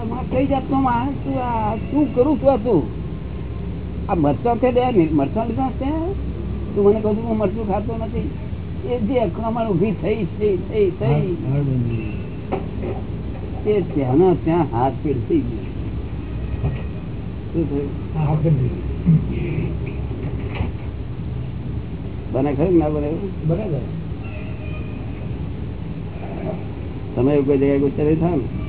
આમાં કઈ જાતનો માણસ તું આ શું કરું છું આ તું? આ મરચાં છે બે મરચાં લીધા છે? તું મને કહું હું મરચું ખાતો નથી. એ જે અકળામણ ઊભી થઈ થઈ થઈ થઈ. તે ત્યાંનો ત્યાં હાથ પીડ થઈ ગયો. થયું? બને ખરું ના બને? બરાબર. તમે કોઈ જગ્યાએ થાય ને થઈ ગયો તો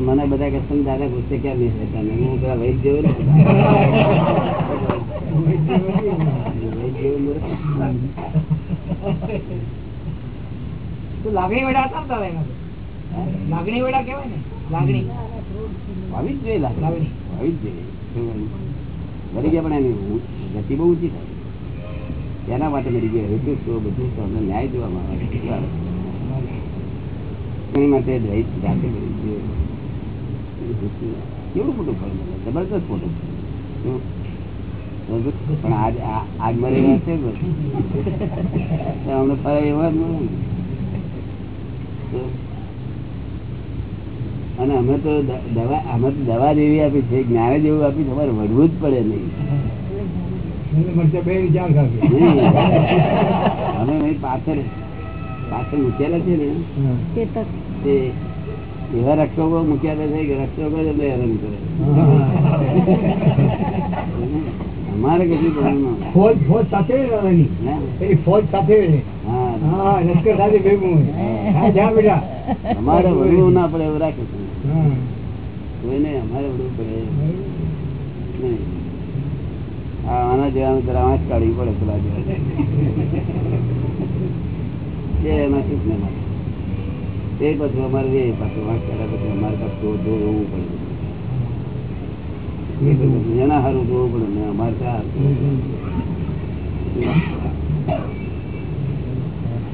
મને બધા છે, દાદા ગુસ્સે કેમ નહીં થતા હું પેલા વૈદ જેવો લાગણી વડા એના તો? લાગણી વડા કેવાય ને? લાગણી. આવી જ જોઈએ લાગણી. આવી જ જોઈએ. મરી ગયા પણ એની ગતિ બહુ ઊંચી થાય. તેના માટે મરી ગયા એટલું તો બધું તમને ન્યાય જોવામાં એની માટે જાતે મરી ગયો. કેવું મોટું ફળ મળે? જબરદસ્ત મોટું? પણ આજ આજ મરી છે અમને ફળ એવા જ અને અમે તો દવા, અમે તો દવા જેવી આપી છે, જ્ઞાન જેવું આપી તમારે વળવું જ પડે નહીં. મરચા બે ચાર ખાવી અમે પાછળ પાછળ મૂકેલા છે ને. તે એવા રક્ષકો મૂક્યા છે કે રક્ષકો જ અમને હેરાન કરે. અમારે કશું ફોજ ફોજ સાથે રહેવાની. ફોજ સાથે હા. હા લશ્કર સાથે ભેગું હોય. બેટા. અમારે વળવું ના પડે એવું રાખે. કોઈને અમારે વડવું પડે. નહીં. આના જેવાનું જરા વાંચ કાઢવી પડે પેલા જેવા. એમાં શું ને એ બધું અમારે રે પાછું વાંચ કાઢ્યા પછી અમારે પાછું જોવું પડે. એના સારું જોવું પડે ને અમારે ત્યાં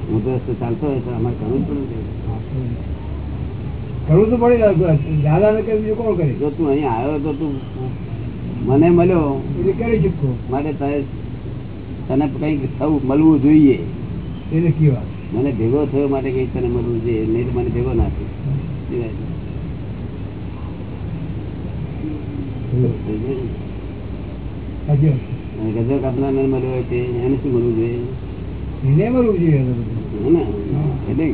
હું તો રસ્તો ચાલતો હોય તો અમારે કરવું જ પડે કરવું તો પડે દાદા ને કઈ કોણ કરે? જો તું અહીં આવ્યો તો તું મને મળ્યો. એટલે કરી માટે તારે તને કંઈક થવું મળવું જોઈએ. કેવા મને ભેગો થયો માટે કંઈક તને મળવું જોઈએ. નહીં મને ભેગો ના થયો. ગજર કાપનારને મળ્યો હોય તે એને શું મળવું જોઈએ? એને મળવું જોઈએ?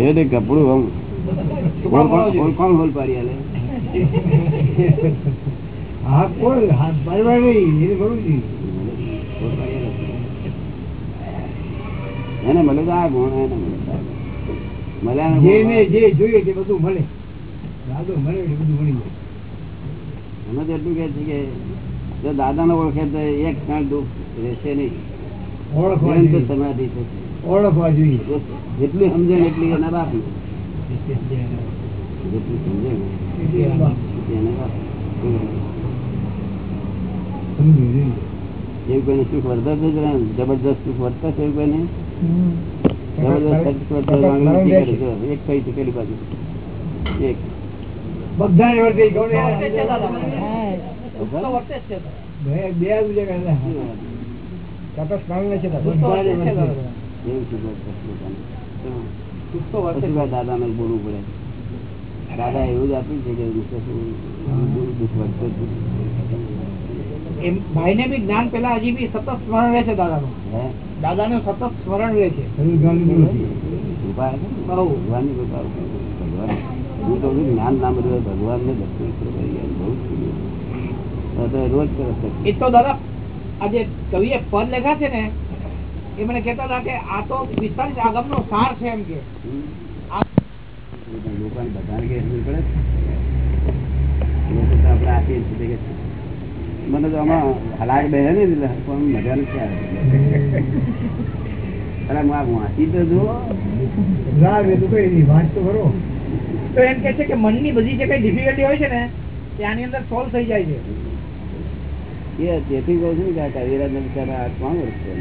એટલે કપડું આમ. ઓળખાણ હોલ પાડી આલે? હાથ કોણ હાથ પાડવા નહીં એને મળે તો આ ગુણ એને મળે જેને જે જોઈએ તે બધું મળે. દાદો મળે એટલે બધું મળી જાય. અમે તો એટલું કે છે કે જો દાદાને ઓળખે તો એક ક્ષણ દુઃખ રહેશે નહીં. ઓળખવા સમાધિ થશે ઓળખવા જોઈએ. જેટલી સમજણ એટલી એના બાપની જેટલી સમજણ. એટલી એના બાપ. એવું કોઈને સુખ વર્તા છે જબરદસ્ત સુખ વર્તા છે એવું કોઈને? જબરદસ્ત એક કઈ છે પેલી બાજુ. એક. ભાઈ દાદાને બોલવું પડે. દાદા એવું જ આપ્યું છે કે દુઃખ દુઃખ વર્તે જ ને બી જ્ઞાન પેલા હજી બી સતત સ્મરણ રહે છે દાદા નું દાદા નું સતત સ્મરણ રહે છે. ભગવાન. ના દર્શન રોજ એ તો દાદા આજે કવિએ પદ લખ્યા છે ને એ મને કહેતા હતા કે આ તો વિસ્તાર આગમ નો સાર છે એમ કે. લોકોને બધાને કે સમજ પડે લોકો તો આપણે આપીએ છીએ કે મને તો આમાં હલાક બે ને પણ મજા નથી આવે. અરે હું આ વાંચી તો જુઓ. તો એમ કે છે કે મનની બધી જે કઈ ડિફિકલ્ટી હોય છે ને તે આની અંદર સોલ્વ થઈ જાય છે. એ તેથી કહું છું ને કે કવિરાજ બિચારા આ કોણ ઓળખશે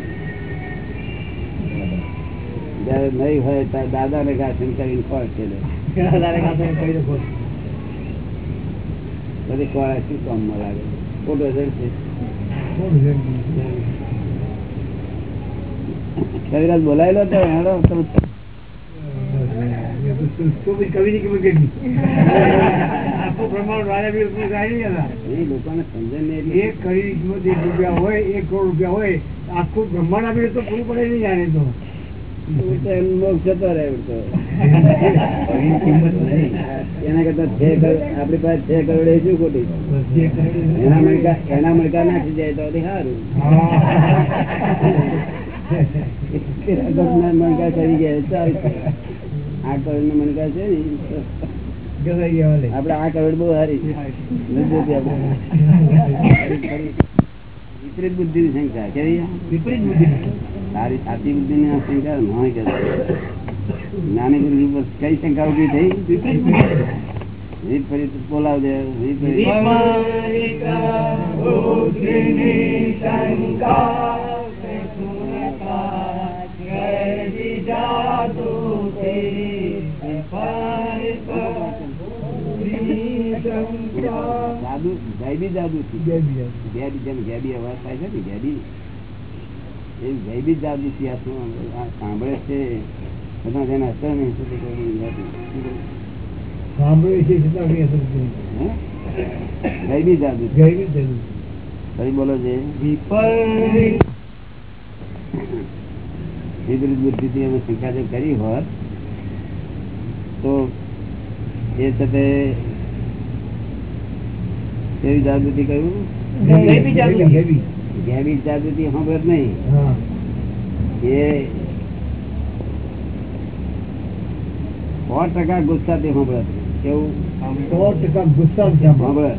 જયારે નહીં હોય ત્યારે દાદા ને ઘાસન કરીને કોણ છે લે? બધી કોણ શું કામમાં લાગે? ખોટો જણ છે. કવિરાજ બોલાયેલો તો હેડો તમે એક કરોડ રૂપિયા હોય આખું બ્રહ્માંડ આપે તો પૂરું પડે નહીં જાણે તો. એના કરતા છ પાસે છ કરોડ શું ખોટી? એના મણકા એના મણકા નાખી જાય તો સારું. મણકા કરી ગયા ચાલશે આ કરોડનું મણકા છે ને. આપડે આ કરોડ બહુ સારી વિપરીત બુદ્ધિ ની સંખ્યા કેવી? વિપરીત બુદ્ધિ તારી સાચી બુદ્ધિ ની આ શંકા ન હોય કે જ્ઞાની ગુરુ પર કઈ શંકા ઉભી થઈ વિપરીત બોલાવજે વિપરીત જાદુ ગેબી જાદુ થી ગેબી જેમ ગેબી અવાજ થાય છે ને ગેબી એ સાંભળે છે. તેને અસર નહીં થતી છે છતાં કઈ અસર. ફરી બોલો છે વિપરીત અમે શંકા કરી હોત તો એ સાથે કેવી જાગૃતિ કહ્યું. ગેબી જાગૃતિ સાંભળત નહીં. એ. સો ટકા ગુસ્સા તે સાંભળે કેવું? સો ટકા ગુસ્સા સાંભળે.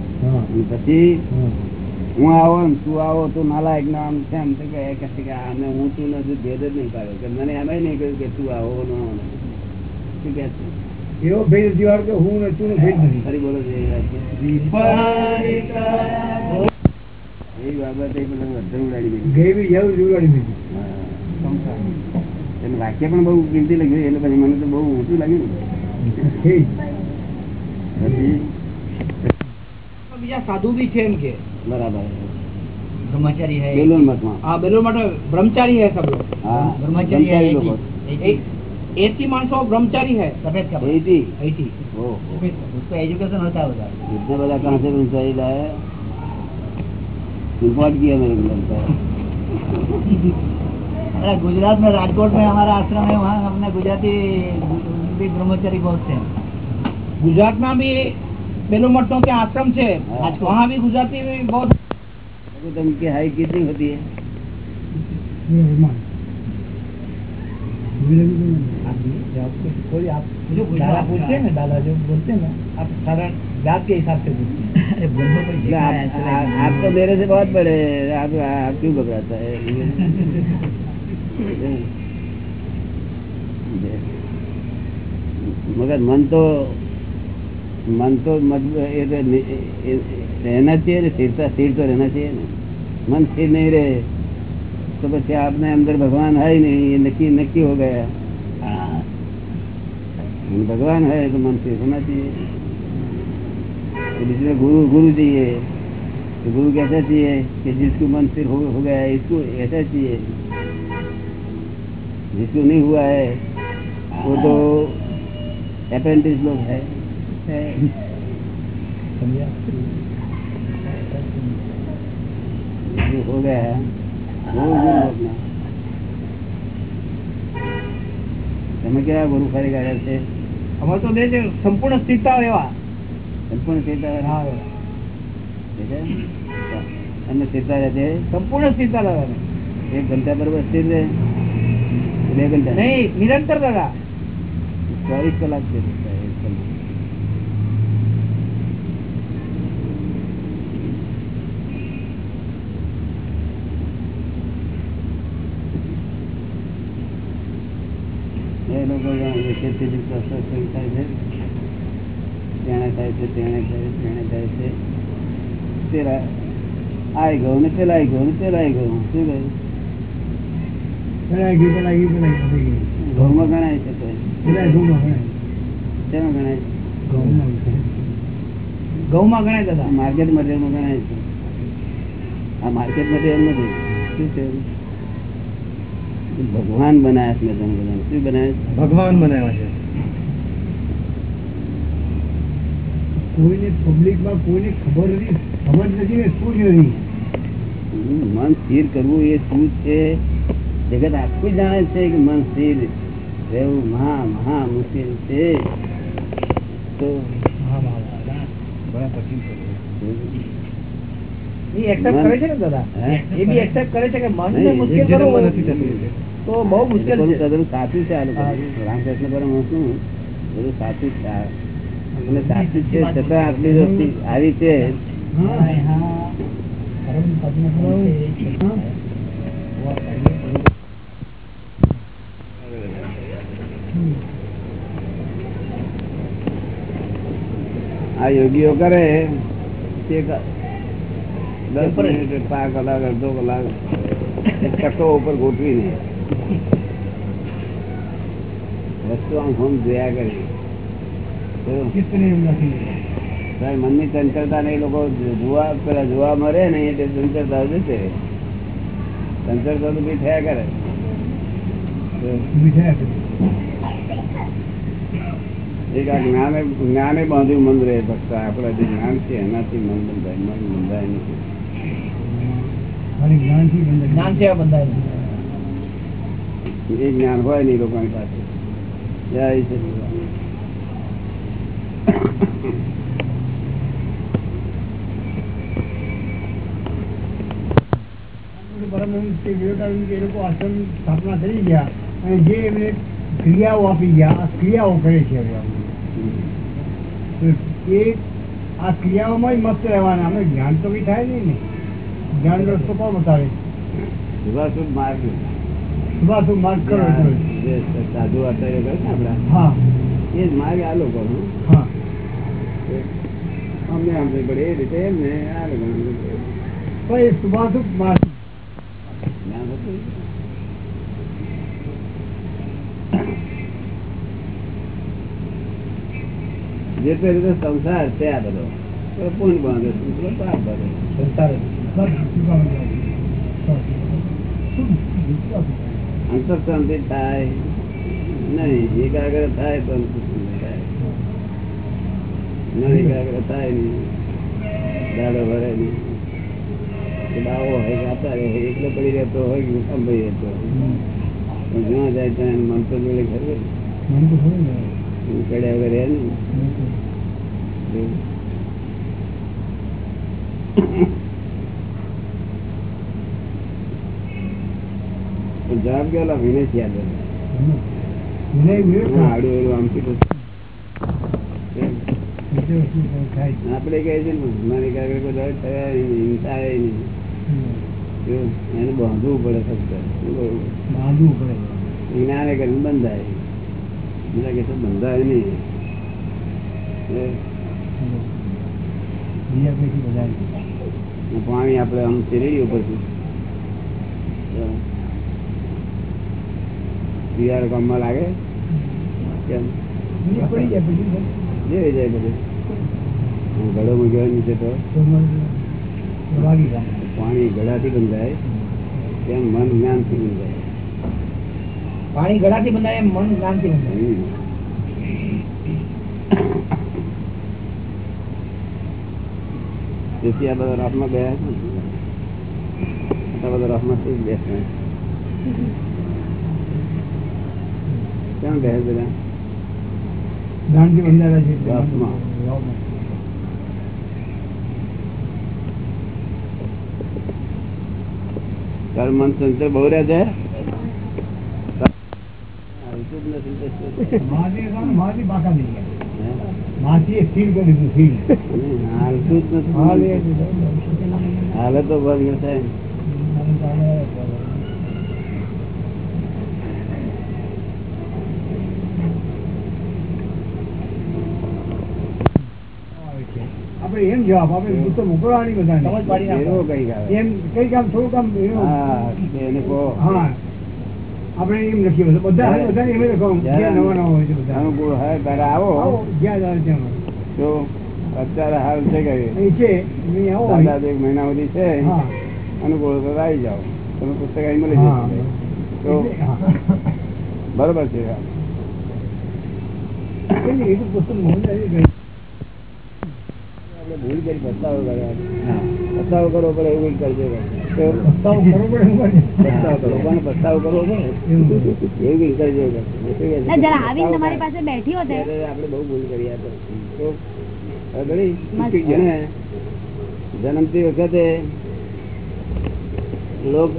પછી હું. આવો તું આવો તું નાલાયક ના આમ છે આમ તો કે આને હું તું નથી ભેદ જ નહીં પાડ્યો. કે મને એમ નહીં કહ્યું કે તું આવો ન આવો શું કે છે? એવો ભેદ દિવાળ કે હું ને તું ભેદ નથી. ફરી બોલો એ બાબત એ બધું અડધું ઉડાડી દીધું. ગેવી જેવું જ ઉડાડી દીધું. હા. એનું વાક્ય પણ બહુ કિંમતી લાગ્યું એટલે પછી મને તો બહુ ઊંચું લાગ્યું ને. ઠીક. પછી બીજા સાધુ બી છે એમ કે બરાબર ब्रह्मचारी है બેલુન મતમાં હા બેલો માટે બ્રહ્મચારી है सब लोग હા ब्रह्मचारी है બ્રહ્મચારી एक લોકો ही, एक ए- ही, एटी माणसो ब्रह्मचारी है सफेद कपड़ा એથી ऐटी ઓહો उसको एजुकेशन होता होगा इतने बड़ा कहाँ से ब्रह्मचारी लाया रिपोर्ट किया मेरे को लगता है अरे गुजरात में राजकोट में हमारा आश्रम है वहाँ अपने गुजराती भी ब्रह्मचारी बहुत थे गुजरात में भी बेलो मठों के आश्रम से हाँ। वहाँ भी गुजराती में बहुत उनकी तो कितनी होती है। पूछते हैं ना आप सारा जात के हिसाब से पूछते हैं। आप तो मेरे से बहुत बड़े आप क्यों घबराता है? मगर मन तो मन तो मजबूत ये तो नि- ये- ये- रहना चाहिए ना स्थिरता स्थिर तो रहना चाहिए ना मन स्थिर नहीं रहे तो પછી આપને અંદર ભગવાન है ही नहीं ये नक्की नक्की हो गया भगवान है तो मन स्थिर होना चाहिए तो दूसरे गुरु गुरु चाहिए तो गुरु कैसा चाहिए कि जिसको मन स्थिर हो, हो गया है इसको ऐसा चाहिए जिसको नहीं हुआ है वो तो अप्रेंटिस लोग है है। जो हो गया है वो गुरु अपना તમે કેવા ગુરુ ખરી કાઢ્યા છે અમારે તો બે છે સંપૂર્ણ સ્થિરતા એવા સંપૂર્ણ ચેતા હા અને ચેતા રહે છે સંપૂર્ણ સ્થિરતા દાદા એક ઘંટા બરોબર સ્થિર રહે કે બે ઘંટા. નહીં નિરંતર દાદા. ચોવીસ કલાક છે. એ લોકો જાણે છે તે દિવસે સત્સંગ થાય છે. તેને થાય છે તેને થાય છે તેને થાય છે. પેલા આઈ ગયું ને પેલા આઈ ગયું ને પેલા આઈ ગયું શું કહ્યું? પેલા ગયું. ઘઉંમાં ગણાય છે તો. ઘઉંમાં ગણાય. શેમાં ગણાય ઘઉંમાં ઘઉંમાં ગણાય દાદા માર્કેટ મટીરિયલમાં ગણાય છે. આ માર્કેટ મટીરિયલ નથી. શું છે ભગવાન બનાવ્યા છે મેં તમને. શું બનાવ્યા છે? ભગવાન બનાવ્યા છે. કોઈને પબ્લિકમાં કોઈને ખબર નથી ખબર નથી ને શું છે મન સ્થિર કરવું એ શું છે? જગત આખું જાણે છે કે મન સ્થિર રહેવું મહા મહા મુશ્કેલ છે. તો ને સાચું છે આ લોકો. રામકૃષ્ણ બધું સાચું છે. અને સાચું છે છતાં આટલી વસ્તુ આવી છે. આ યોગીઓ કરે તે ક- દસ મિનિટ પાંચ કલાક અડધો કલાક એક ટકો ઉપર ગોઠવીને વસ્તુ આમ હમ જોયા કરી તો ચિત્તને એમ નથી તારી મનની ચંચળતા ને એ લોકો જોવા પેલા જોવા મરે ને એ તે ચંચળતા જશે ચંચળતા તો બી થયા કરે જ્ઞાને જ્ઞાને બાંધ્યું મન રહે ભક્ત આપણા જે જ્ઞાન છે એનાથી મન બંધાય મન બંધાય નથી. જ્ઞાન એ જ્ઞાન હોય નહીં લોકોની પાસે જય સચિદાનંદ. પરમહંસ કે વિવેકાનંદ કે એ લોકો આશ્રમ સ્થાપના કરી ગયા અને જે એમને ક્રિયાઓ આપી ગયા આ ક્રિયાઓ કરે છે હવે એ આ ક્રિયાઓમાં મસ્ત રહેવાના. અમે જ્ઞાન તો બી થાય નહીં ને. જ્ઞાન રસ્તો કોણ બતાવે? શુભાશુભ માર્ગ શુભાશુભ માર્ગ કરો સાધુ આચાર્ય કરે ને આપડા હા. એ જ માર્ગ આ લોકો હા. અમને અમને પડે. એ રીતે એમને આ લોકો તો એ શુભાશુભ માર્ગ જ્ઞાન હતું જે તે રીતે સંસાર છે આ બધો પૂર્ણ બાંધે? છે, પાપ બાંધે? સંસાર બસ શુભાશુભ માર્ગ. અંતર શાંતિ થાય. નહીં એકાગ્ર થાય તો થાય? ન એકાગ્ર થાય નહીં. દાડો ભરે નહીં. દાવો હોય એકલો પડી રહેતો હોય કે પડી રહેતો હોય. પણ જ્યાં જાય ત્યાં મન તો જોડે ખરું ને. કડ્યા વગર પણ જવાબ ગયો વિનય યાદ આપડે ના. કહે છે ને મારી કાગળ થયા હિંસા નહીં. એને બાંધવું પડે ફક્ત બાંધવું પડે. જ્ઞાને કરીને બંધાય. બીજા કે બંધાય નહીં. બધા પાણી આપણે આમ ચીરેડી ઉપરથી પીઆર કામમાં લાગે? કેમ? પડી જાય પછી જે જાય બધું. ગળો મૂક્યો નીચે તો. પાણી ગળાથી બંધાય. તેમ મન જ્ઞાનથી બંધાય. પાણી ગળાથી બંધાય મન જ્ઞાનથી બંધાય. બધા ગયા છે બધા રાતમાં શું બેસે? ગયા બધા? જ્ઞાનથી બંધાયેલા છે. તારું મન સંચય બહુ રહે છે? હાલે તો બંધ થાય આપણે એમ જવાબ આપણે પુસ્તક મોકલવાની બધાને સમજ પાડી નાખો. એવો કંઈક આવે એમ કઈ કામ થોડું કામ એનું- હા એને કહો હા આપણે એમ લખીએ બધા બધા એમ લખવાનું. જ્યાં નવા નવા હોય છે બધા. અનુકૂળ હોય ત્યારે આવો. આવો જ્યાં છે ત્યાં તો અત્યારે હાલ છે કે છે આવો સાત એક મહિના સુધી છે. અનુકૂળ તો આવી. જાઓ તમે પુસ્તક અહીં મળી. જશે. તો બરોબર છે. આવી. ભૂલ કરી બતાવો કરે. પસ્તાવો કરો પડે એવું. કરજો. જન્મતી વખતે લોક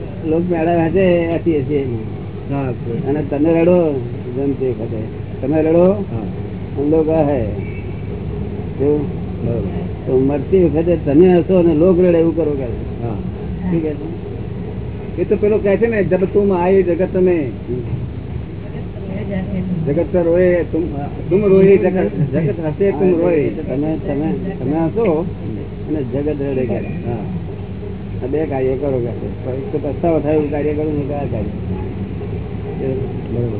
મેળા વાંચે હતી હશે અને તમે રડો જન્મતી વખતે. તમે રડો ઊંડો કહે તો મરતી વખતે તમે હશો અને લોક રડે એવું કરો કે. હા. એ તો પેલો કહે છે ને જબ તુમ આયે જગત में જગત પર તુમ તુમ રોએ જગત જગત હસે તુમ રોએ તમે તમે તમે હસો અને જગત રડે કે હા. બે કાર્ય કરો કે એક તો પસ્તાવો થાય એવું કાર્ય કરું ને કયા કાર્ય બરોબર.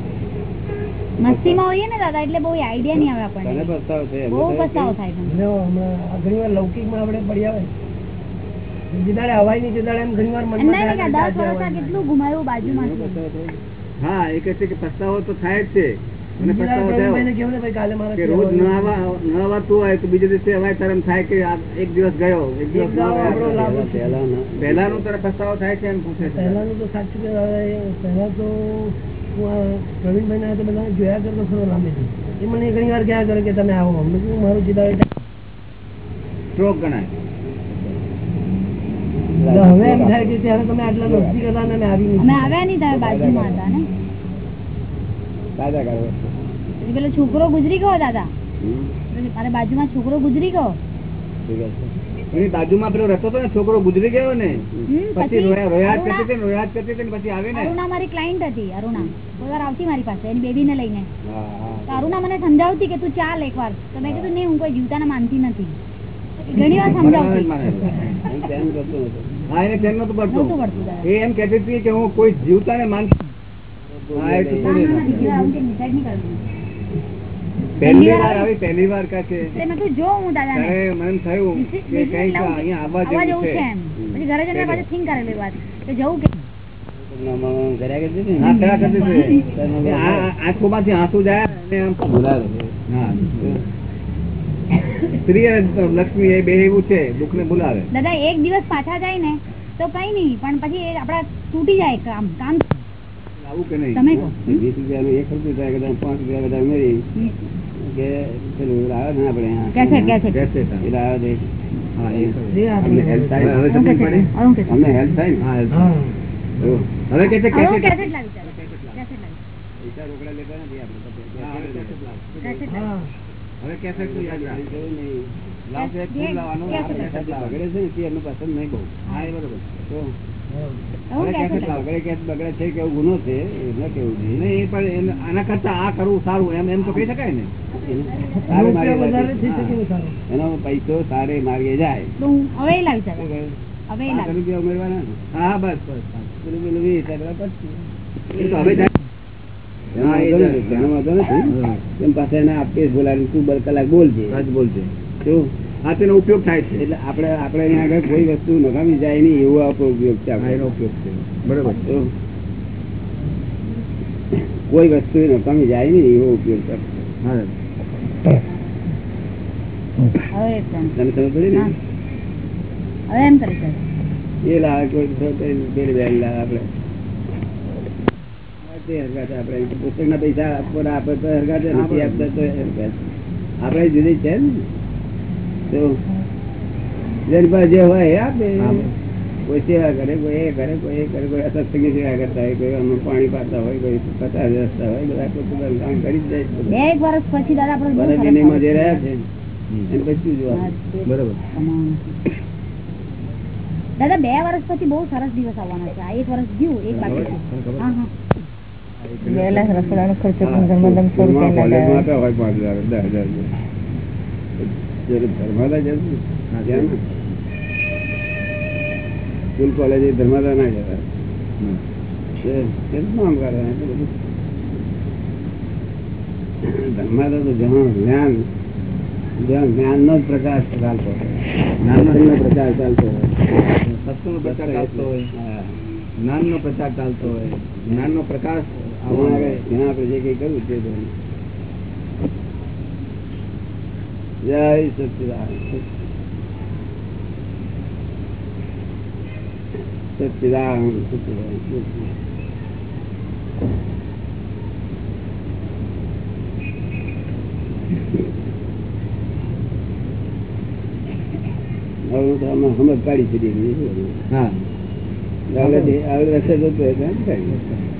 મસ્તીમાં હોઈએ ને દાદા એટલે બહુ આઈડિયા નહીં આવે આપણને. બહુ પસ્તાવો છે બહુ પસ્તાવો થાય હમણાં લૌકિકમાં આપણે પડી આવે. જે હવાઈ ની નહીં એમ ઘણીવાર મનમાં કેટલું ઘુમાયું બાજુમાંથી? હા એ કહે છે કે પસ્તાવો તો થાય જ છે. અને પસ્તાવો થયો કહેવું ભાઈ કાલે મારે કે રોજ ન આવવા ન આવવાતું હોય તો બીજે દિવસે હવાય તારે થાય કે એક દિવસ ગયો એક દિવસ ન નો પહેલાનું તારે પસ્તાવો થાય છે એમ પૂછે છે. પહેલાનું તો સાચું કે હવે પહેલા તો આ તો બધાને જોયા કરતો ખરો લાંબેથી એ મને ઘણી વાર ક્યાં કરે કે તમે આવો. અમને મારું સીધા સ્ટ્રોક ગણાય. હવે એમ થાય કે ત્યારે તમે આટલા નજદીક હતા ને આવી અમે આવ્યા નહીં તમે બાજુમાં હતા ને? તાજા કરો પેલો છોકરો ગુજરી ગયો દાદા. હમ, બાજુમાં છોકરો ગુજરી ગયો? ઠીક છે? એની બાજુમાં પેલો રસ્તો હતો ને છોકરો ગુજરી ગયો ને. પછી રોયા રોયા અરુણા- કરતી હતી રોયા કરતી હતી પછી આવે ને. અરુણા મારી ક્લાયન્ટ હતી અરુણા. કોઈ વાર આવતી મારી પાસે એની બેબીને લઈને. હા હા. તો અરુણા મને સમજાવતી કે તું ચાલ એકવાર. તો મેં કીધું નહીં હું કોઈ જીવતાને માનતી નથી. ઘણી વાર સમજાવતી. હા એને કેમ નતું પડતું? દાદા. એ એમ કહેતી હતી કે હું કોઈ જીવતાને માન હા, એ તો ના, ના, ના, બીજી વાર આવું કંઈ decide નહીં કરવું. પહેલી વાર આવી પહેલી વાર કહે છે એટલે મેં જો હું દાદાને. ત્યારે મને થયું કે કંઈક. અહીંયા આવવા જેવું છે. પછી ઘરે જઈને પાછું think કરેલી વાત. કે જવું કે? આંખો આંખોમાંથી આંસુ જાય અને આમ બોલાવે. હા. સ્ત્રી અને લક્ષ્મી એ બે એવું છે દુઃખ ને બોલાવે. દાદા એક દિવસ પાછા જાય ને તો કઈ નહીં પણ પછી આપડા તૂટી જાય કામ કામ. આવું કે નહીં? વીસ રૂપિયાનું એક રૂપિયું કદાચ પાંચ રૂપિયા બધા મેળવી કે પેલું લાવે ને આપણે એ આપણે અમને થાય. અમને હેલ્પ થાય ને. હવે કે છે પૈસા રોકડા લેતા નથી આપણે. હા, હવે યાદ રાખ. નહીં. ફૂલ લાવવાનું. બગડે છે ને તે એમને પસંદ નહીં બહુ હા એ બરોબર તો અરુણ હવે કેસેટ કેસેટ લાવ. લાવી બગડે છે કે ગુનો છે એ ન કેવું જોઈએ પણ આના કરતા આ કરવું સારું એમ એમ તો કહી શકાય ને એનો પૈસો સારે માર્ગે જાય હવે ઉમેરવાના હા બસ બસ. પેલું પેલું. એ તો હવે. એનો ઉપયોગ થાય છે. એટલે આપણે આપણે અહીંયા આગળ કોઈ વસ્તુ નકામી જાય નહીં એવો આપણો ઉપયોગ છે એનો ઉપયોગ છે. બરોબર. કોઈ વસ્તુ નકામી જાય નહીં એવો ઉપયોગ છે. હા. એ સમજ પડી ને? એમ કરી એ લાવે કોઈ આપણે. તે હરગાતે પૈસા આપવાના આપે તો હરગાતે નથી આપતા તો હરગાતે. જુદી છે ને. જે હોય એ આપે. કોઈ સેવા કરે કોઈ એ કરે કોઈ એ કરે કોઈ સત્સંગી સેવા કરતા હોય કોઈ અમુક પાણી પાતા હોય કોઈ પચાસ રસ્તા હોય બધા પોતાનું કામ કરી જ જાય. એક વર્ષ પછી દાદા આપણે જે રહ્યા છે. એને પછી શું બરોબર. દાદા બે વર્ષ પછી બહુ સરસ દિવસ આવવાના છે. આ એક વર્ષ ગયું એક બાકી હા હા. રસોડાનો ખર્ચો સો રૂપિયા ધર્માદા ને, ને. સ્કૂલ કોલેજ ના જતા તો જ્ઞાન ધર્માદા તો જ્યાં જ્ઞાન નો પ્રકાશ ચાલતો હોય. જ્ઞાનનો પ્રકાશ ચાલતો હોય સત્સંગનો પ્રચાર ચાલતો હોય જ્ઞાન નો પ્રચાર ચાલતો હોય જ્ઞાન નો પ્રકાશ જોયું. સચિદાન સમજ કાઢી છે દીધી. હા. આગળ આગળ રસ્તે જતો કાઢી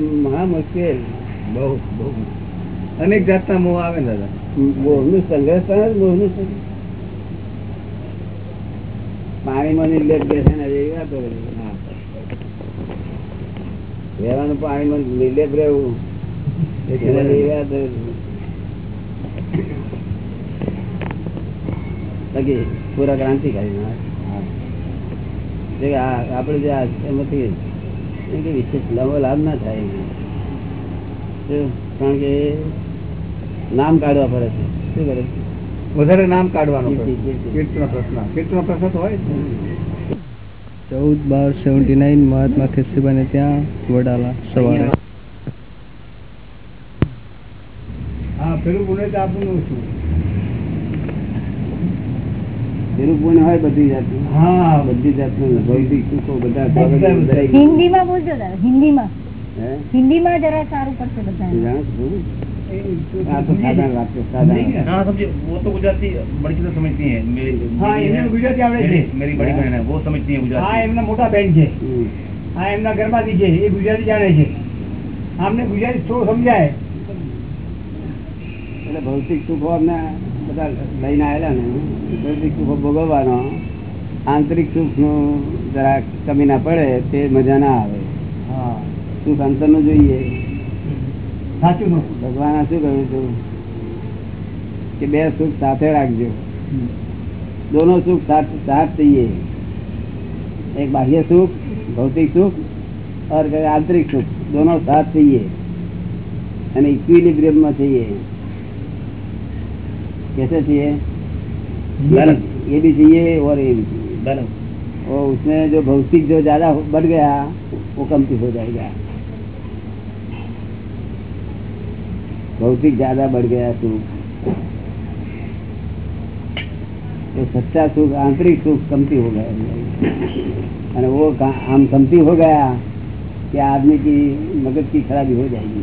મહા મુશ્કેલ બહુ બહુ. અનેક જાતના મોહ આવે ને દાદા. મોહનું સંઘર્ષ પણ મોહનું સંઘર્ષ. પાણીમાં નિર્લેપ બેસે ને રહેવાનું પાણીમાં નિર્લેપ રહેવું. પૂરા ક્રાંતિકારી આપડે જે એમાંથી કે વિશેષ લાભ લાભ ના થાય કારણ કે નામ કાઢવા પડે છે. શું કરે વધારે નામ કાઢવાનું કીર્તિ, કીર્તિ. કીર્તનો પ્રશ્ન. કીર્તનો પ્રશ્ન તો હોય ચૌદ બાર સેવન્ટી નાઇન મહાત્મા ખેસીબાને ત્યાં વડાલા સવારે. હા પેલું બોલે આપણું શું એનું પુણ્ય હોય બધી જાતનું હા બધી જાતનું ભૌતિક સુખો બધા બધા દરેક- હિન્દીમાં બોલજો દાદા હિન્દીમાં હે? હિન્દીમાં જરા સારું પડશે તું બધા જાણો છો બધું? આ તો સાધારણ વાત છે, સાધારણ. हाँ समझे वो तो गुजराती बड़ी चीजें समझती हैं मेरी हाँ, मेरी इन्हें है- गुजराती आवड़े मेरी- थे। मेरी बड़ी बहन है वो समझती है હા गुजराती એમના મોટા બેન છે હમ. હા એમના ઘરમાંથી છે એ ગુજરાતી જાણે છે આમને ગુજરાતી થોડું સમજાય એટલે ભૌતિક સુખો અમને લઈને આવેલા ને સુખો ભોગવવાનો આંતરિક સુખનું જરા કમી ના પડે તે મજા ના આવે. સુખ અંતરનું જોઈએ. સાચું ભગવાન શું કહ્યું છું? કે બે સુખ સાથે રાખજો. દોનો સુખ સાથ થઈએ એક બાહ્ય સુખ ભૌતિક સુખ ઓર આંતરિક સુખ. દોનો સાથ થઈએ અને ઇક્વિલિબ્રિયમમાં થઈએ. कैसे चाहिए? ये भी चाहिए और ये भी चाहिए। बैलेंस और उसमें जो भौतिक जो ज़्यादा बढ़ गया वो कमती हो जाएगा। भौतिक ज़्यादा बढ़ गया सुख। तो सच्चा सुख आंतरिक सुख कमती हो गया। वो हम कमती हो गया कि आदमी की मगज की खराबी हो जाएगी।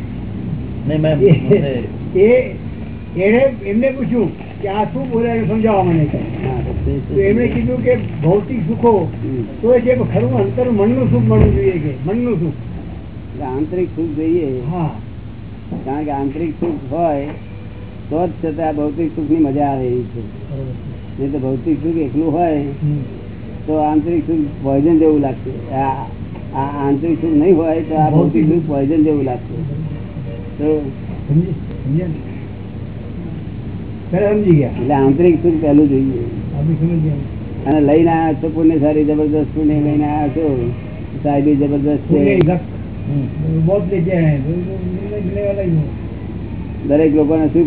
એમને પૂછ્યું કે આ શું બોલે સમજાવવા મને એમણે કીધું કે ભૌતિક સુખો. તો છે ખરું અંતર મનનું સુખ મળવું જોઈએ કે મનનું સુખ? આંતરિક સુખ જોઈએ. હા. કારણ કે આંતરિક સુખ હોય તો જ છતાં આ ભૌતિક સુખની મજા આવે એવી છે. નહીં તો ભૌતિક સુખ એકલું હોય તો આંતરિક સુખ પોઈઝન જેવું લાગશે. આ આ આંતરિક સુખ નહીં હોય તો આ ભૌતિક સુખ પોઈઝન જેવું લાગશે. એટલે આંતરિક સુખ શું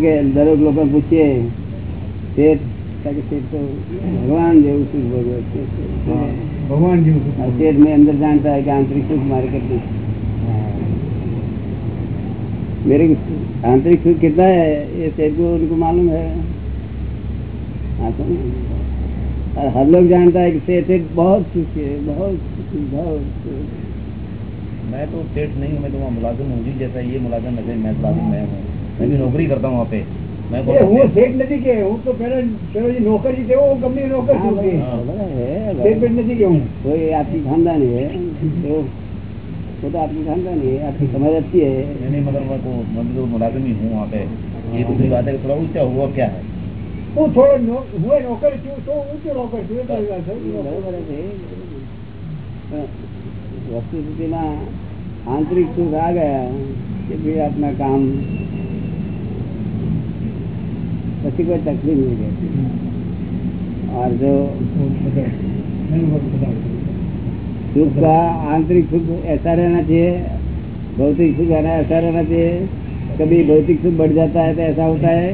કે દરેક લોકો પૂછીએ ભગવાન જેવું સુખ ભગવાન જેવું સુખ મેં અંદર જાણતા કે આંતરિક સુખ મારે કેટલું मारे कितनी मेरे आंतरिक सुख कितना है ये सेठ को उनको मालूम है हाँ, तो नहीं। और हर लोग जानता है कि सेठ सेठ बहुत सुखी है बहुत सुखी बहुत सुखी। मैं तो सेठ नहीं हूँ मैं तो वहाँ मुलाजिम हूँ जी जैसा ये मुलाजिम है मैं मुलाजिम मैं हूँ मैं भी नौकरी करता हूँ वहाँ पे मैं એ बोला, હું શેઠ નથી કે હું તો પેલા પેલો જે નોકર છે તેવો હું કંપની નોકર हाँ, છું કે बराबर है, શેઠ बराबर। પેઠ નથી કે હું कोई आपकी खानदानी है तो वो तो आपकी खानदानी है आपकी समझ अच्छी है नहीं नहीं मगर मैं तो मैं भी तो मुलाजिम ही हूँ वहाँ पे ये दूसरी बात है कि थोड़ा ऊंचा हुआ क्या है હું થોડો નો- હું એ નોકર છું તો ઊંચો નોકર છું એ તારી વાત છે. બરાબર છે પણ વસ્તુસ્થિતિમાં આંતરિક સુખ આ ગયા કે ભાઈ આપના કામ પછી કોઈ તકલીફ नहीं रहती और जो सुख का आंतरिक सुख ऐसा रहना चाहिए। भौतिक सुख रहना ऐसा रहना चाहिए। कभी भौतिक सुख बढ़ जाता है तो ऐसा होता है।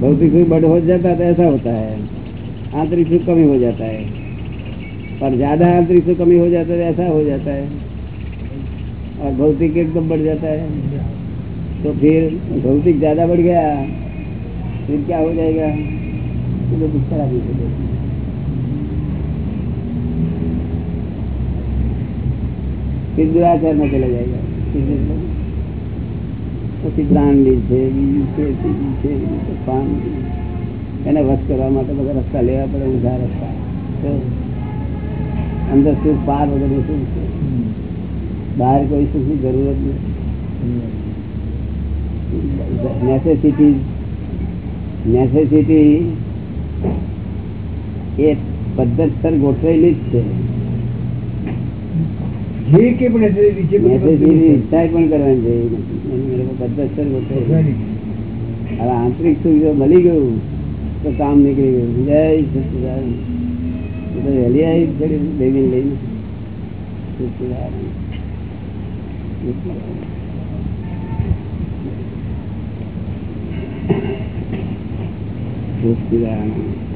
भौतिक सुख बढ़ हो जाता है तो ऐसा होता है। आंतरिक सुख कमी हो जाता है। और ज़्यादा आंतरिक सुख कमी हो जाता है तो ऐसा हो जाता है। और भौतिक एकदम बढ़ जाता है। तो फिर भौतिक ज़्यादा बढ़ गया, फिर क्या हो जाएगा? तो खराब हो जाएगा फिर दुराचार में चला जाएगा फिर પછી બ્રાન્ડી છે બીજું છે ત્રીજું છે બીજું છે, પાન છે. એને વશ કરવા માટે બધા રસ્તા લેવા પડે ઊંધા રસ્તા તો અંદર સુખ પાર વગરનું સુખ છે બહાર કોઈ સુખની જરૂરત નથી નેસેસિટી નેસેસિટી એ પદ્ધતસર ગોઠવેલી જ છે જે કે પણ કરવાની હવે આંતરિક સુવિધા મળી ગયું તો કામ નીકળી ગયું. જય સચિદાન વહેલી આવી પડી બેબી લઈને. સચ્ચિદાનંદ. સચ્ચિદાનંદ.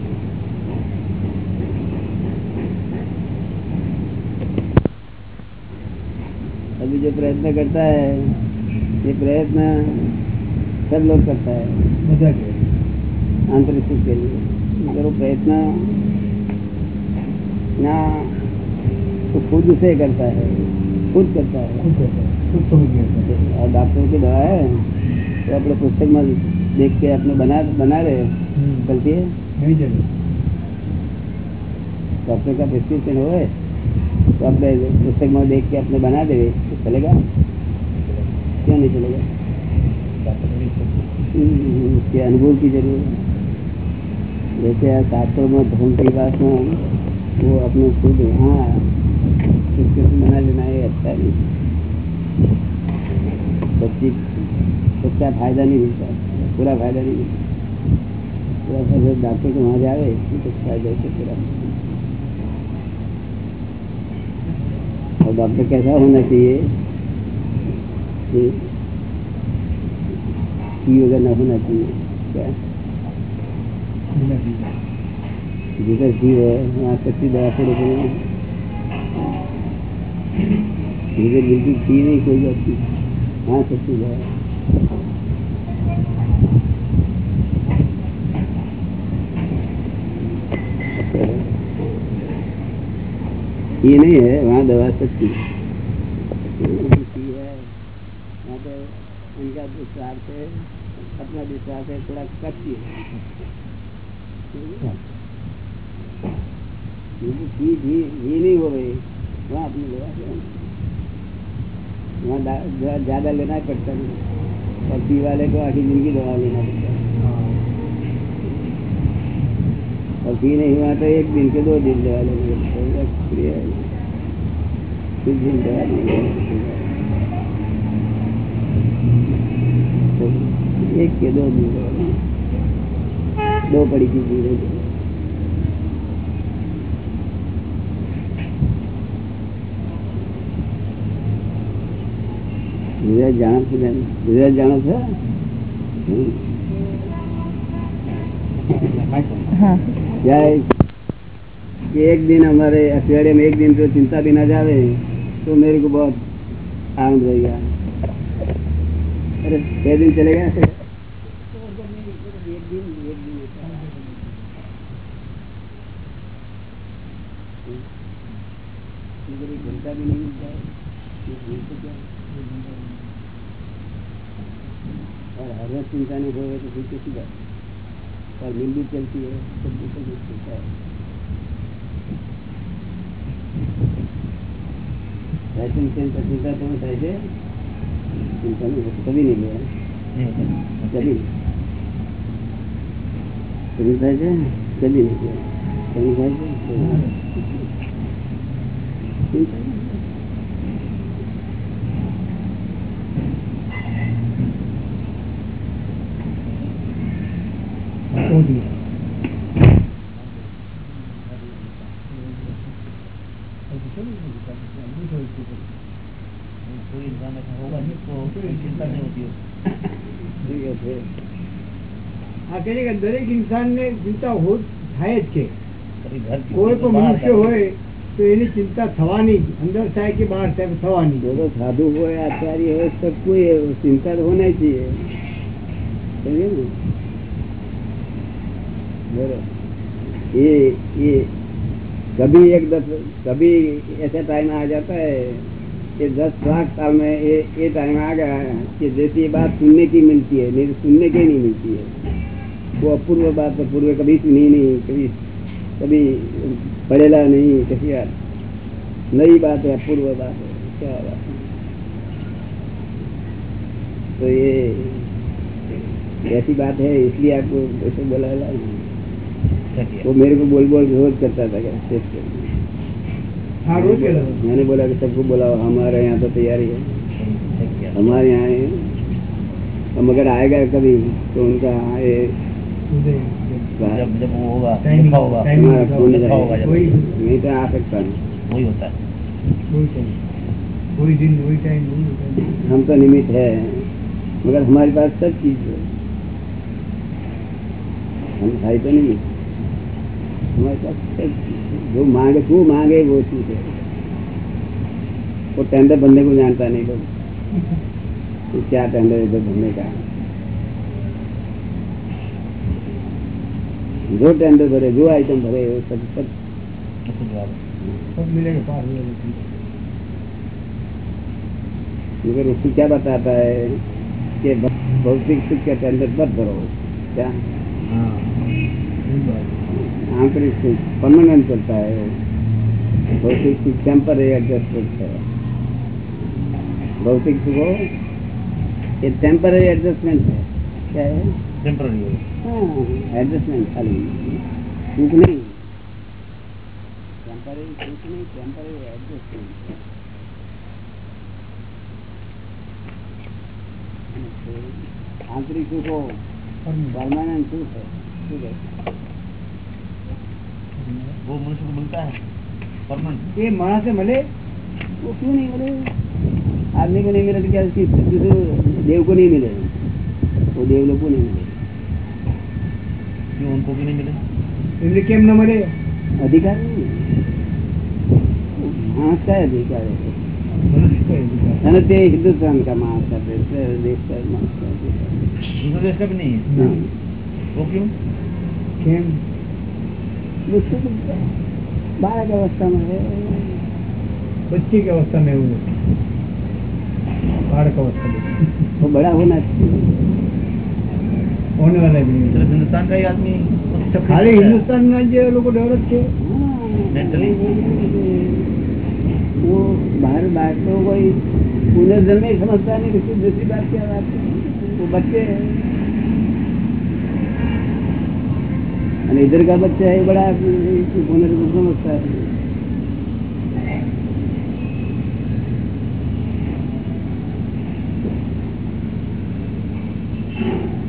अभी जो प्रयत्न करता है ये प्रयत्न सब लोग करता है। आंतरिक सुख के लिए। मगर वो प्रयत्न ना तो खुद उसे करता है खुद करता है। और डॉक्टर की दवा है तो अपने पुस्तक में देख के अपने बना बना रहे चलती है? डॉक्टर का प्रिस्क्रिप्शन हो तो अपने पुस्तक में देख के अपने बना देवे चलेगा? क्यों नहीं चलेगा? हम्म, उसके अनुभव की ज़रूरत है। जैसे यहाँ शास्त्रों में धर्म की बात में वो अपने खुद हाँ प्रिस्क्रिप्शन बना लेना ये अच्छा नहीं। सच्ची सच्चा फ़ायदा नहीं मिलता पूरा फ़ायदा नहीं मिलता पूरा फ़ायदा डॉक्टर के वहाँ जावे तो फ़ायदा से पूरा। और डॉक्टर कैसा होना चाहिए? कि वगैरह न होना चाहिए क्या? जिधर जीव है वहाँ सच्ची दवा से रुकना जिधर बिल्कुल जी नहीं कोई जाती वहाँ सच्ची दवा ये नहीं है, वहाँ दवा है वहाँ उनका स्वार्थ है नहीं हो गई अपनी दवा ज़्यादा लेना पड़ता है और फ़ी वाले को दवा लेना पड़ता है। और फ़ी नहीं हुआ तो एक दिन के दो दिन दवा लेना पड़ता है। એક કે દો દો પડી ગઈ ધીરે જાણો છો ધીરે જાણો છો? એક દિન અમારે અઠવાડિયામાં એક દિન જો ચિંતા બિના જ આવે. तो मेरे को बहुत आनंद हो गया। अरे कह दिन चले गए घंटा नहीं जाए और हर चिंता नहीं हो तो फिर किसी बात? और मिल भी चलती है, सब कुछ तो चलता है। ફેશન સેન્સ ચિંતા તમે થાય છે. કમી નહીં ગયા કદી કદી થાય છે? કદી નહીં ગયા કદી થાય છે? Oh, dear. છે કે દરેક ઇન્સાનને ચિંતા હો થાય જ છે कभी घर की કોઈ तो પણ बाहर મનુષ્ય का- હોય તો એની ચિંતા થવાની જ. અંદર થાય કે બહાર થાય થવાની जो तो साधु हो आचार्य हो सबको ये चिंता तो होना ही चाहिए समझे ना बोलो ये ये कभी एक दस कभी ऐसा टाइम आ जाता है कि दस लाख साल में ये ये टाइम आ गया है कि जैसी बात सुनने की मिलती है नहीं तो सुनने की नहीं मिलती है। वो अपूर्व बात है पूर्व कभी सुनी नहीं, कभी कभी पढ़ेला नहीं, कभी यार। नई बात है, अपूर्व बात है, क्या बात है। तो ये, ऐसी बात है, इसलिए आपको ऐसे बोला किया? वो मेरे को बोल बोल रोज करता था मैंने बोला कि सबको बोला हमारे यहाँ तो तैयारी है। हमारे यहाँ है। मगर आएगा कभी तो उनका जब जब वो होगा होगा होगा नहीं तो आ सकता है। हम तो निमित है। मगर हमारे पास सब चीज़ है। हम खाई तो नहीं जो मांगे जो मांगे वो चीज़ है वो टेंडर बनने को जानता नहीं लोग तो क्या टेंडर इधर भरने का जो टेंडर भरे जो आइटम भरे वो सब सब मगर उसको क्या बताता है कि भौतिक सुख के टेंडर मत भरो क्या हाँ આંતરિક સુખ परमानेंट चलता है। ભૌતિક સુખ ટેમ્પરરી એડજસ્ટમેન્ટ છે ભૌતિક સુખો ये टेम्पररी एडजस्टमेंट है। क्या है टेम्पररी हाँ। एडजस्टमेंट खाली सुख नहीं टेम्पररी सुख नहीं टेम्पररी एडजस्टमेंट आंतरिक परमानेंट सुख है। ठीक है। वो मनुष्य को मिलता है। ये माँ से मिले वो क्यों नहीं मिले? आदमी को नहीं मिले तो क्या उसकी देव को नहीं मिले? वो देव लोग को नहीं मिले। क्यों उनको भी नहीं मिले? इसलिए केम न मिले? अधिकार मांस का अधिकार है। हिंदुस्तान का मांस का देश का का देश का भी नहीं है। हाँ। वो क्यों? કેમ उसको तो बालक अवस्था में है बच्चे की अवस्था में हुए बालक अवस्था में वो बड़ा होना चाहिए होने वाला भी नहीं सिर्फ हिंदुस्तान का ही आदमी उस सब ખાલી હિન્દુસ્તાનના જે લોકો ડેવલપ છે Mentally. वो बाहर बाहर तो कोई पुनर्जन्म ही समझता नहीं दूसरी दूसरी बात क्या बात है वो बच्चे और इधर का बच्चा है, बड़ा पुनर्जन्म समझता है।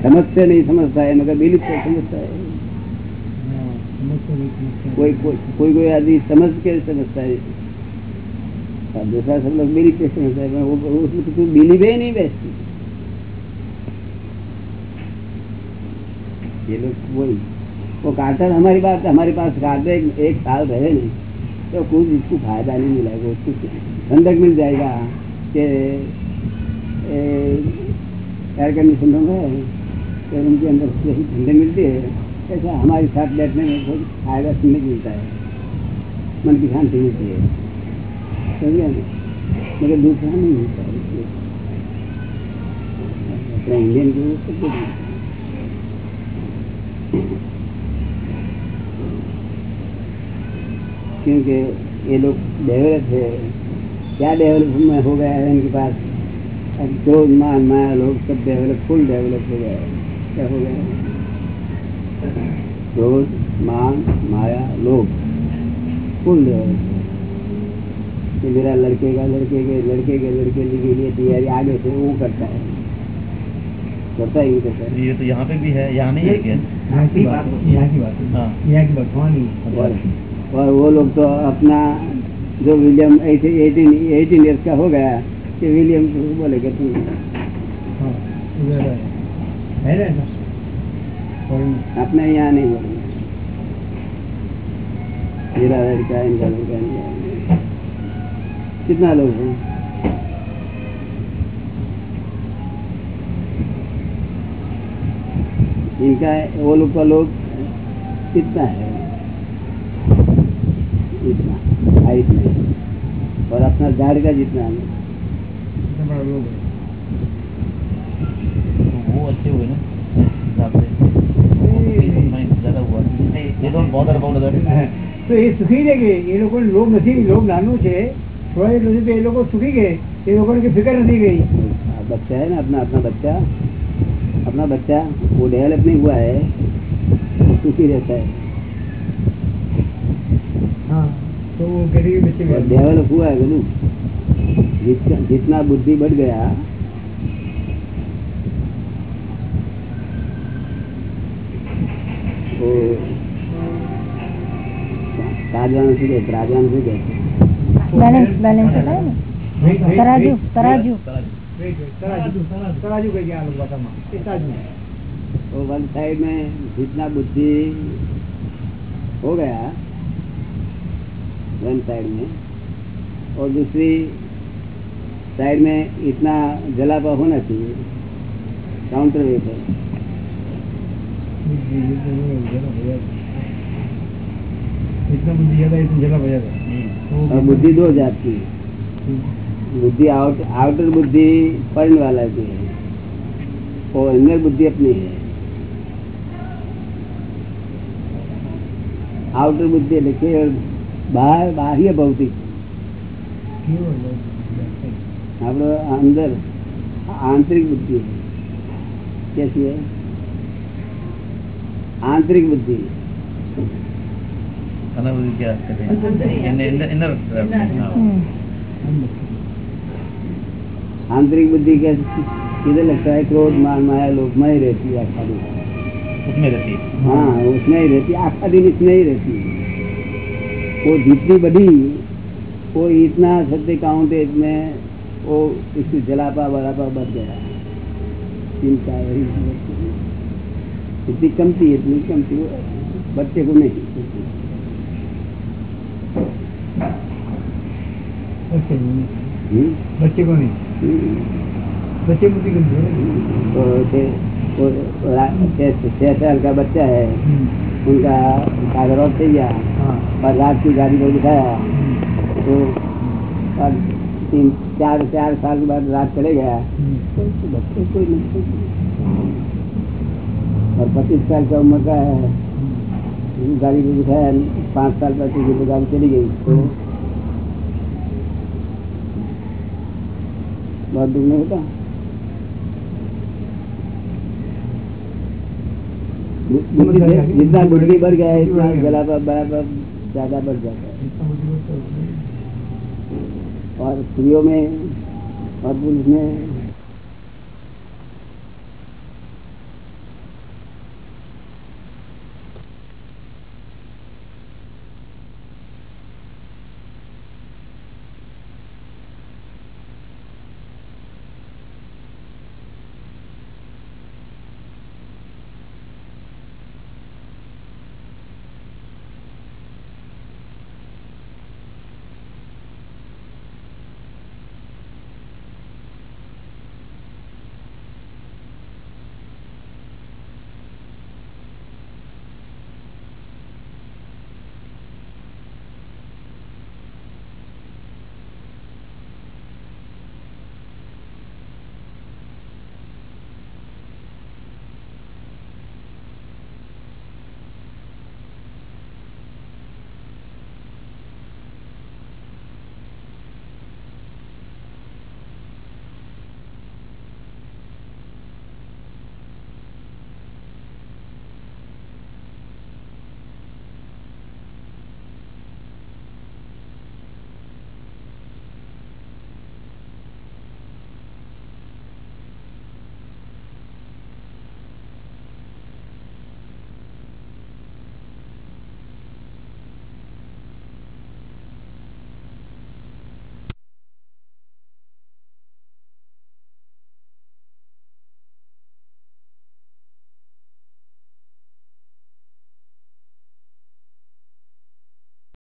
समझते नहीं, समझता है, मगर बिलीफ से समझता है। कोई कोई कोई कोई आदमी समझ के समझता है। और दूसरा सब लोग बिलीव के समझता है, वो उसमें तो बिलीव ही नहीं बैठती। ये लोग वही। वो कार्टर हमारी बात हमारे पास कार्टर एक, साल रहे नहीं तो कुछ इसको फ़ायदा नहीं मिलेगा उसको ठंडक मिल जाएगा कि एयर कंडीशन है तो उनके अंदर ठंडक मिलती है ऐसा हमारे साथ बैठने में कोई फ़ायदा सुनने को मिलता है। मन की शांति मिलती है। ना मगर दूसरा नहीं मिलता है इंडियन के वो सब कुछ होता है। क्योंकि ये लोग डेवलप है क्या डेवलप में हो गया है इनके पास? अब क्रोध मान माया लोग सब डेवलप फुल डेवलप हो गया क्या हो गया है? क्रोध मान माया लोग फुल डेवलप कि मेरा लड़के का लड़के के लड़के के लड़के के लिए तैयारी आगे से वो करता है। करता ही करता है? ये तो यहाँ पे भी है यहाँ नहीं है क्या? यहाँ की बात यहाँ की बात हाँ। यहाँ की बात वहाँ नहीं और, वो लोग तो अपना जो विलियम एटीन एटीन ईयर्स का हो गया कि विलियम को बोलेगा तू हाँ? और अपने यहाँ नहीं बोलेंगे। कितना लोग हैं? इनका वो लोग का लोग कितना है? इतना हाइट में। और अपना दाढ़ का जितना वो अच्छे हुए ना તો એ સુખી છે કે એ લોભ નથી લોભ નાનું છે થોડા એ લોકો સુખી ગયે એ ફિકર નથી ગઈ बच्चा है ना अपना अपना बच्चा। अपना बच्चा वो डेवलप नहीं हुआ है सुखी रहता है। तो वो गरीबी बच्चे और डेवलप हुआ है बोलू जितना जितना बुद्धि बढ़ गया वो राजवान से गए राजवान से गए બેલેન્સ બેલેન્સ હતા ને તરાજુ તરાજુ તરાજુ તરાજુ કઈ ગયા આ લોકો ભાષામાં એ તાજુ तो वन साइड में जितना बुद्धि हो गया वन साइड में। और दूसरी साइड में इतना जलापा होना चाहिए काउंटर वे पर। बुद्धि हम्म। दो जाती है। बुद्धि आउट, आउटर बुद्धि पढ़ने वाला जो है। और अंदर बुद्धि अपनी है। आउटर बुद्धि लिखे और બહાર બાહ્ય ભૌતિક આપણો અંદર આંતરિક બુદ્ધિ कैसी है आंतरिक बुद्धि अनावृत्ति क्या कहते हैं इनर इनर हाँ आंतरिक बुद्धि क्या किधर लगता है क्रोध मान माया लोभ में ही रहती है आखा दिन उसमें रहती है हाँ उसमें ही रहती है आखा दिन इसमें ही रहती है वो जितनी बढ़ी वो इतना सत्य काउंटेज में वो इसको जलापा वलापा बच गया। चिंता रही इतनी कम थी इतनी कम थी बच्चे को नहीं। बच्चे को नहीं। हम्म? बच्चे को नहीं। हम्म। तो छह साल का बच्चा है। हम्म। उनका कागज़ ऑफ़ गया और रात की गाड़ी को दिखाया। हम्म। तो तीन चार चार साल के बाद रात चले गया। हम्म। तो और पच्चीस साल का उम्र का है। हम्म। गाड़ी को दिखाया पाँच साल बाद किसी गाड़ी चली गई। तो बहुत दुख नहीं होता। जितना बुद्धि बढ़ गया है इतना जलापा बराबर ज़्यादा बढ़ जाता है है और स्त्रियों में और पुरुष में